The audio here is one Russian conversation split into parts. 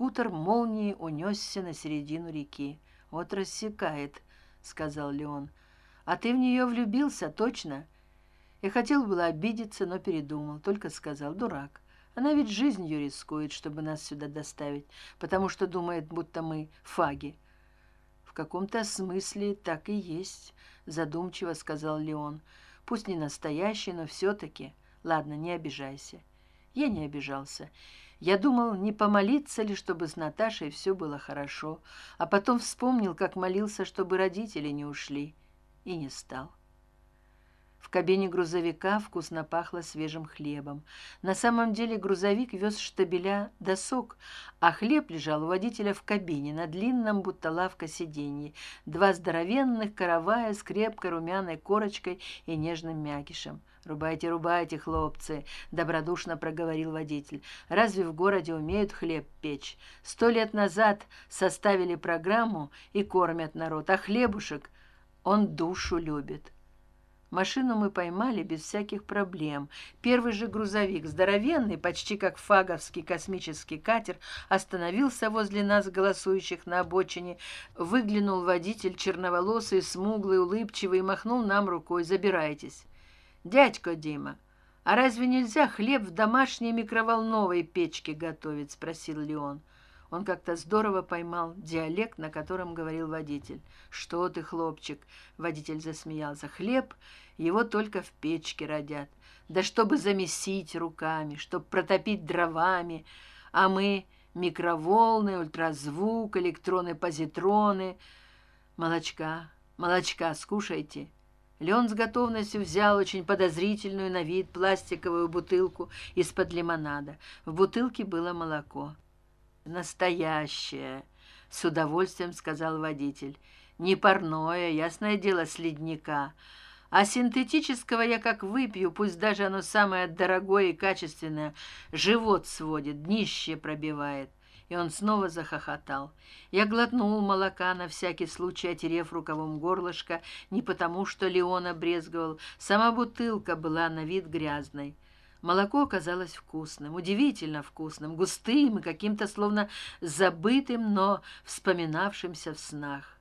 скутер молнией унесся на середину реки. Вот рассекает сказал леон. А ты в нее влюбился точно? Я хотел было обидеться но передумал только сказал дурак. Она ведь жизнью рискует чтобы нас сюда доставить потому что думает будто мы фаги в каком то смысле так и есть задумчиво сказал леон. Пусть не настоящий но все таки ладно не обижайся я не обижался я думал не помолиться ли чтобы с наташей все было хорошо а потом вспомнил как молился чтобы родители не ушли и не стал. В кабине грузовика вкусно пахло свежим хлебом. На самом деле грузовик вез штабеля досок а хлеб лежал у водителя в кабине на длинном будто лавка сиденье два здоровенных каравая с крепкой румяной корочкой и нежным мякишем рубайте рубайте хлопцы добродушно проговорил водитель. Разве в городе умеют хлеб печь? Сто лет назад составили программу и кормят народ а хлебушек он душу любит машину мы поймали без всяких проблем. Первый же грузовик здоровенный почти как фаговский космический катер остановился возле нас голосующих на обочине. Выглянул водитель черноволосый смуглый улыбчивый и махнул нам рукой. Забирайтесь дядька дима а разве нельзя хлеб в домашней микроволновой печке готовить спросил леон он. Как то здорово поймал диалект на котором говорил водитель. Что ты хлопчик водитель засмеялся. Хлеб его только в печке родят. Да чтобы замесить руками чтоб протопить дровами. А мы микроволны ультразвук электроны позитроны. Молочка молочка скушайте леон с готовностью взял очень подозрительную на вид пластиковую бутылку из под лимонада. В бутылке было молоко. Настоящее с удовольствием сказал водитель. Не парное ясное дело с ледника. А синтетического я как выпью пусть даже оно самое дорогое и качественное. Живот сводит днище пробивает и он снова захохотал. Я глотнул молока на всякий случай отерев рукавом горлышко не потому что леон обрезговал. Сама бутылка была на вид грязной. Молоко оказалось вкусным удивительно вкусным густым и каким то словно забытым но вспоминавшимся в снах.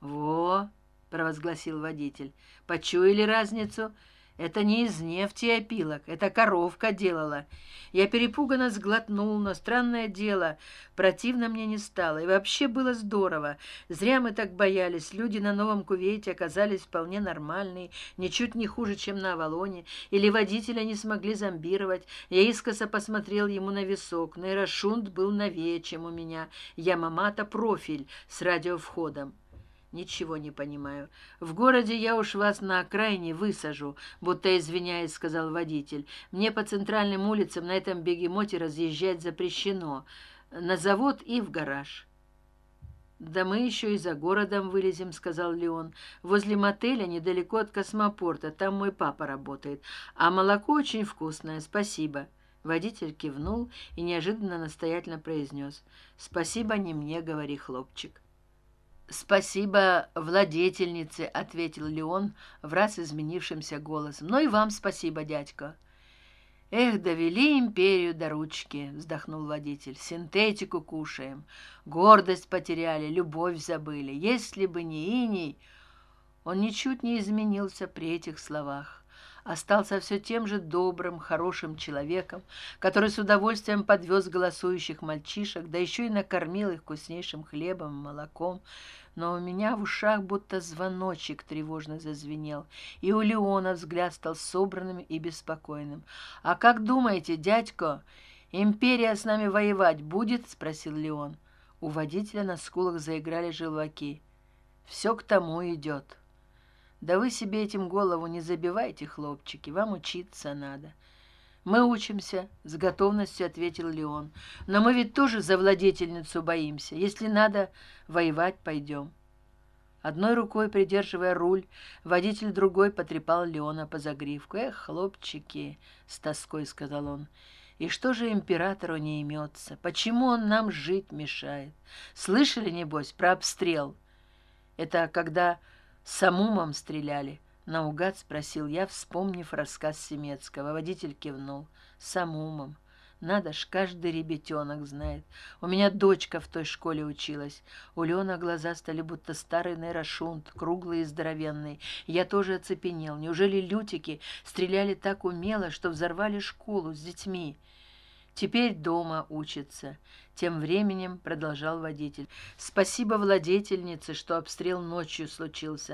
Во провозгласил водитель. Почуяли разницу это не из нефти опилок это коровка делала. Я перепуганно сглотнул но странное дело противно мне не стало и вообще было здорово. Зря мы так боялись люди на новом кувейте оказались вполне нормальные ничуть не хуже чем на авалоне или водителя не смогли зомбировать. Я искоса посмотрел ему на висок нейрошунт был новее чем у меня. Ямамата профиль с радиовходом ничего не понимаю. В городе я уж вас на окраине высажу будто извиняясь сказал водитель. Мне по центральным улицам на этом бегемоте разъезжать запрещено. На завод и в гараж. Да мы еще и за городом вылезем сказал леон. Возле мотеля недалеко от космопорта там мой папа работает. А молоко очень вкусное спасибо водитель кивнул и неожиданно настоятельно произнес. Спасибо не мне говори хлопчик спасибо владетельнице ответил леон в раз изменившимся голосом. Ну и вам спасибо дядька эх довели империю до ручки вздохнул водитель синтетику кушаем. Гордость потеряли любовь забыли. Если бы не иней он ничуть не изменился при этих словах остался все тем же добрым хорошим человеком который с удовольствием подвез голосующих мальчишек да еще и накормил их вкуснейшим хлебом молоком. Но у меня в ушах будто звоночек тревожно зазвенел и у леона взгляд стал собранным и беспокойным а как думаете дядько империя с нами воевать будет спросил леон. У водителя на скулах заиграли желваки все к тому идет да вы себе этим голову не забивайте хлопчики вам учиться надо мы учимся с готовностью ответил леон. Но мы ведь тоже за владетельницу боимся. Если надо воевать пойдем одной рукой придерживая руль водитель другой потрепал леона по загривку. Эх хлопчики с тоской сказал он и что же императору не имется? Почему он нам жить мешает? Слышали небось про обстрел? Это когда самумом стреляли наугад спросил я вспомнив рассказ семецкого. Водитель кивнул самумом надо ж каждый ребятенок знает. У меня дочка в той школе училась. У лена глаза стали будто старый нейрошунт круглый и здоровенный. Я тоже оцепенел. Неужели лютики стреляли так умело что взорвали школу с детьми? Теперь дома учится тем временем продолжал водитель. Спасибо владетельнице что обстрел ночью случился